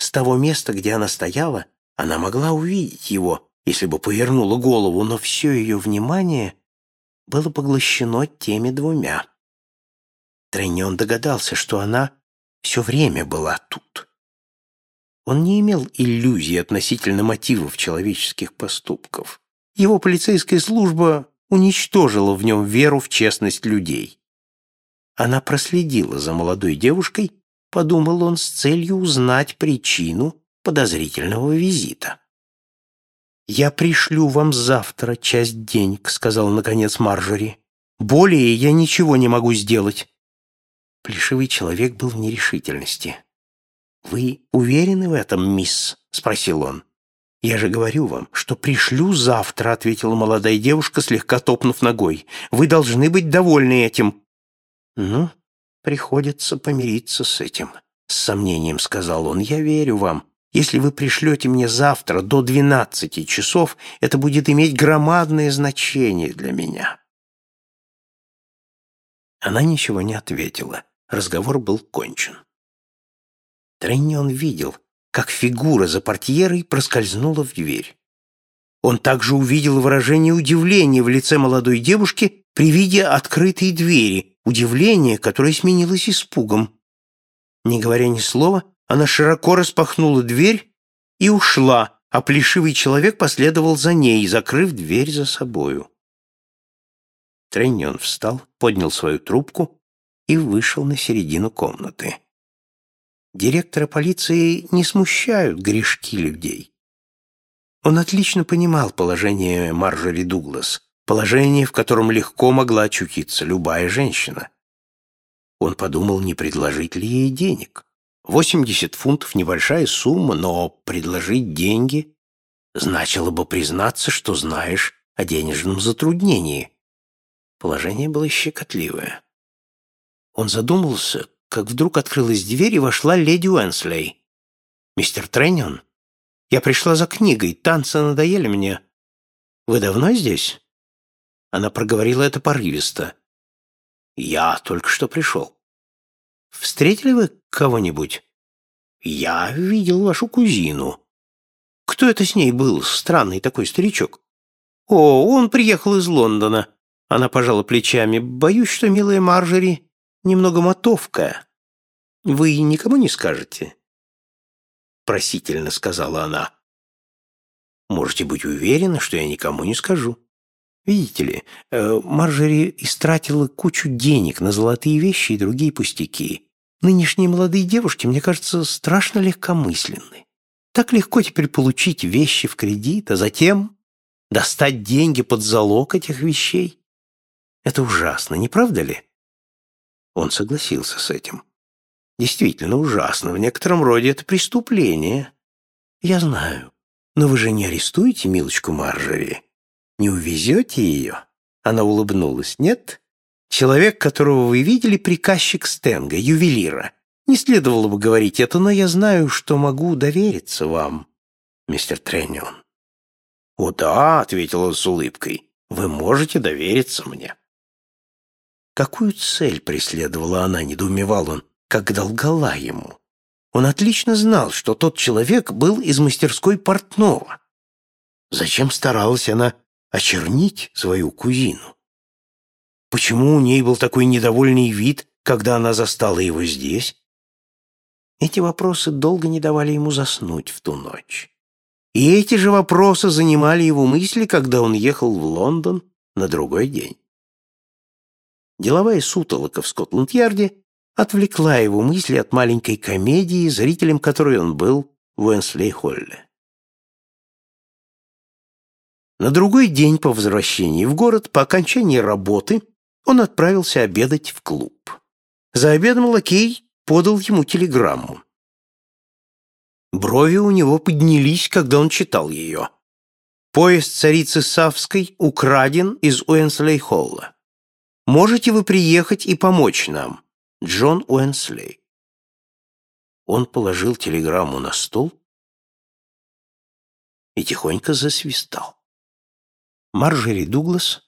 С того места, где она стояла, она могла увидеть его, если бы повернула голову, но все ее внимание было поглощено теми двумя. Треннион догадался, что она все время была тут. Он не имел иллюзий относительно мотивов человеческих поступков. Его полицейская служба уничтожила в нем веру в честность людей. Она проследила за молодой девушкой, подумал он с целью узнать причину подозрительного визита. «Я пришлю вам завтра часть денег», — сказал наконец Маржори. «Более я ничего не могу сделать». Плешивый человек был в нерешительности. «Вы уверены в этом, мисс?» — спросил он. «Я же говорю вам, что пришлю завтра», — ответила молодая девушка, слегка топнув ногой. «Вы должны быть довольны этим». «Ну, приходится помириться с этим», — с сомнением сказал он. «Я верю вам. Если вы пришлете мне завтра до двенадцати часов, это будет иметь громадное значение для меня». Она ничего не ответила. Разговор был кончен. Треннион видел, как фигура за портьерой проскользнула в дверь. Он также увидел выражение удивления в лице молодой девушки при виде открытой двери, удивление, которое сменилось испугом. Не говоря ни слова, она широко распахнула дверь и ушла, а плешивый человек последовал за ней, закрыв дверь за собою. Треннион встал, поднял свою трубку и вышел на середину комнаты. Директора полиции не смущают грешки людей. Он отлично понимал положение Марджори Дуглас, положение, в котором легко могла очутиться любая женщина. Он подумал, не предложить ли ей денег. 80 фунтов – небольшая сумма, но предложить деньги значило бы признаться, что знаешь о денежном затруднении. Положение было щекотливое. Он задумался, как вдруг открылась дверь и вошла леди Уэнслей. «Мистер Треннион, я пришла за книгой, танцы надоели мне. Вы давно здесь?» Она проговорила это порывисто. «Я только что пришел». «Встретили вы кого-нибудь?» «Я видел вашу кузину». «Кто это с ней был, странный такой старичок?» «О, он приехал из Лондона». Она пожала плечами. «Боюсь, что милая Маржери немного мотовка. Вы никому не скажете?» Просительно сказала она. «Можете быть уверены, что я никому не скажу. Видите ли, э, Маржери истратила кучу денег на золотые вещи и другие пустяки. Нынешние молодые девушки, мне кажется, страшно легкомысленны. Так легко теперь получить вещи в кредит, а затем достать деньги под залог этих вещей. Это ужасно, не правда ли? Он согласился с этим. Действительно ужасно. В некотором роде это преступление. Я знаю. Но вы же не арестуете милочку Маржери? Не увезете ее? Она улыбнулась. Нет? Человек, которого вы видели, приказчик Стенга, ювелира. Не следовало бы говорить это, но я знаю, что могу довериться вам, мистер Треннион. «О да», — ответил он с улыбкой, — «вы можете довериться мне». Какую цель преследовала она, недоумевал он, когда лгала ему? Он отлично знал, что тот человек был из мастерской портного. Зачем старалась она очернить свою кузину? Почему у ней был такой недовольный вид, когда она застала его здесь? Эти вопросы долго не давали ему заснуть в ту ночь. И эти же вопросы занимали его мысли, когда он ехал в Лондон на другой день. Деловая сутолока в Скотланд-Ярде отвлекла его мысли от маленькой комедии, зрителем которой он был в Уэнслей-Холле. На другой день по возвращении в город, по окончании работы, он отправился обедать в клуб. За обедом лакей подал ему телеграмму. Брови у него поднялись, когда он читал ее. Поезд царицы Савской украден из Уэнслей-Холла. Можете вы приехать и помочь нам? Джон Уэнслей. Он положил телеграмму на стол и тихонько засвистал. Марджери Дуглас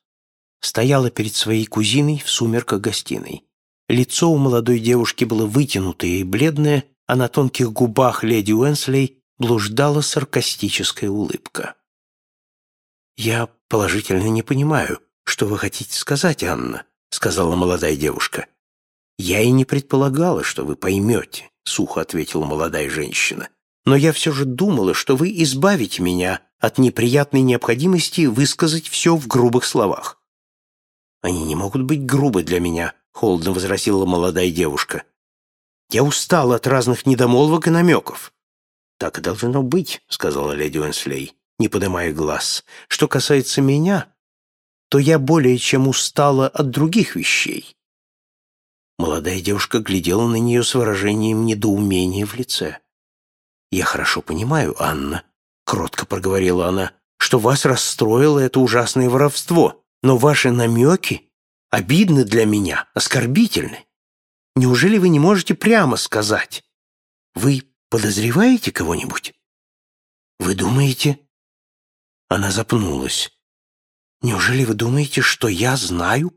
стояла перед своей кузиной в сумерках гостиной. Лицо у молодой девушки было вытянутое и бледное, а на тонких губах леди Уэнслей блуждала саркастическая улыбка. «Я положительно не понимаю, что вы хотите сказать, Анна», — сказала молодая девушка. «Я и не предполагала, что вы поймете», — сухо ответила молодая женщина. «Но я все же думала, что вы избавите меня от неприятной необходимости высказать все в грубых словах». «Они не могут быть грубы для меня», — холодно возразила молодая девушка. «Я устала от разных недомолвок и намеков». «Так и должно быть», — сказала леди Уэнслей, не поднимая глаз. «Что касается меня, то я более чем устала от других вещей». Молодая девушка глядела на нее с выражением недоумения в лице. «Я хорошо понимаю, Анна», — кротко проговорила она, «что вас расстроило это ужасное воровство, но ваши намеки обидны для меня, оскорбительны. Неужели вы не можете прямо сказать? Вы подозреваете кого-нибудь? Вы думаете...» Она запнулась. «Неужели вы думаете, что я знаю,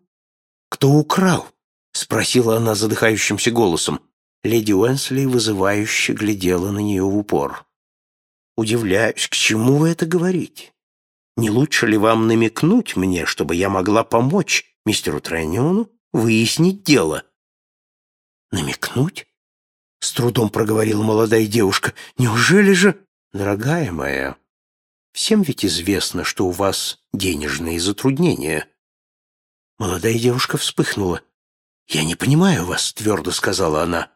кто украл?» Спросила она задыхающимся голосом. Леди Уэнсли вызывающе глядела на нее в упор. «Удивляюсь, к чему вы это говорите? Не лучше ли вам намекнуть мне, чтобы я могла помочь мистеру Трениону выяснить дело?» «Намекнуть?» — с трудом проговорила молодая девушка. «Неужели же...» «Дорогая моя, всем ведь известно, что у вас денежные затруднения». Молодая девушка вспыхнула. «Я не понимаю вас», — твердо сказала она.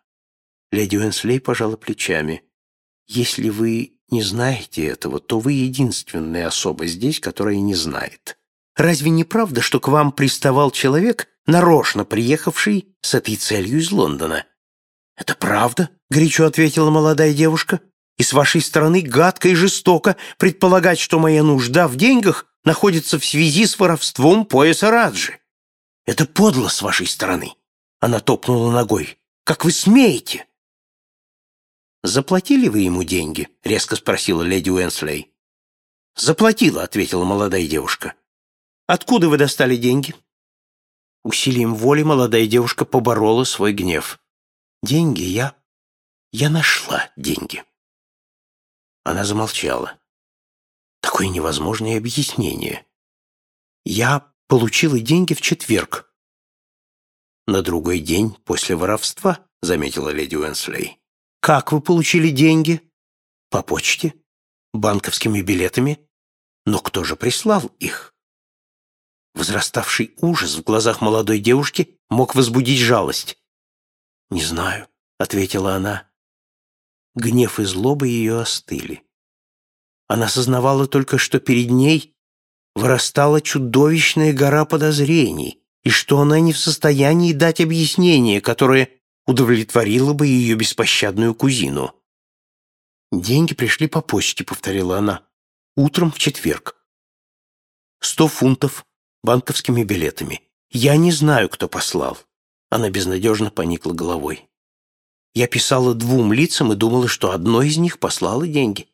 Леди Уэнслей пожала плечами. «Если вы не знаете этого, то вы единственная особа здесь, которая не знает. Разве не правда, что к вам приставал человек, нарочно приехавший с этой целью из Лондона?» «Это правда», — горячо ответила молодая девушка. «И с вашей стороны гадко и жестоко предполагать, что моя нужда в деньгах находится в связи с воровством пояса Раджи. Это подло с вашей стороны. Она топнула ногой. «Как вы смеете?» «Заплатили вы ему деньги?» — резко спросила леди Уэнслей. «Заплатила», — ответила молодая девушка. «Откуда вы достали деньги?» Усилием воли молодая девушка поборола свой гнев. «Деньги я... я нашла деньги». Она замолчала. Такое невозможное объяснение. «Я получила деньги в четверг», «На другой день после воровства», — заметила леди Уэнслей. «Как вы получили деньги?» «По почте? Банковскими билетами? Но кто же прислал их?» Возраставший ужас в глазах молодой девушки мог возбудить жалость. «Не знаю», — ответила она. Гнев и злоба ее остыли. Она сознавала только, что перед ней вырастала чудовищная гора подозрений, и что она не в состоянии дать объяснение, которое удовлетворило бы ее беспощадную кузину. «Деньги пришли по почте», — повторила она. «Утром в четверг. Сто фунтов банковскими билетами. Я не знаю, кто послал». Она безнадежно поникла головой. Я писала двум лицам и думала, что одно из них послало деньги.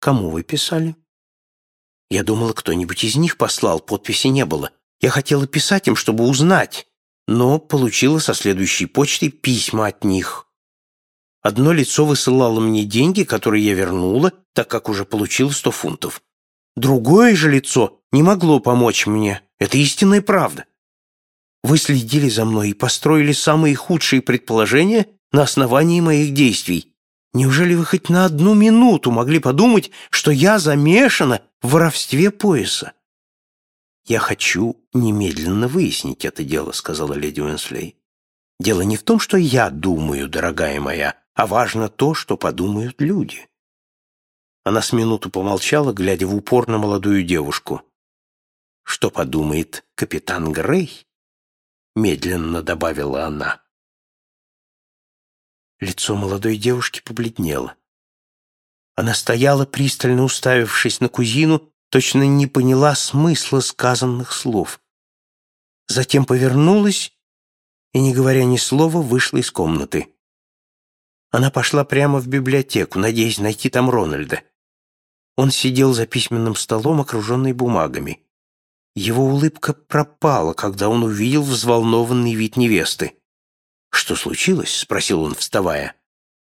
Кому вы писали? Я думала, кто-нибудь из них послал, подписи не было. Я хотела писать им, чтобы узнать, но получила со следующей почтой письма от них. Одно лицо высылало мне деньги, которые я вернула, так как уже получила сто фунтов. Другое же лицо не могло помочь мне. Это истинная правда. Вы следили за мной и построили самые худшие предположения на основании моих действий. Неужели вы хоть на одну минуту могли подумать, что я замешана в воровстве пояса? «Я хочу немедленно выяснить это дело», — сказала леди Уэнслей. «Дело не в том, что я думаю, дорогая моя, а важно то, что подумают люди». Она с минуту помолчала, глядя в упор на молодую девушку. «Что подумает капитан Грей?» — медленно добавила она. Лицо молодой девушки побледнело. Она стояла, пристально уставившись на кузину, точно не поняла смысла сказанных слов. Затем повернулась и, не говоря ни слова, вышла из комнаты. Она пошла прямо в библиотеку, надеясь найти там Рональда. Он сидел за письменным столом, окруженный бумагами. Его улыбка пропала, когда он увидел взволнованный вид невесты. «Что случилось?» — спросил он, вставая.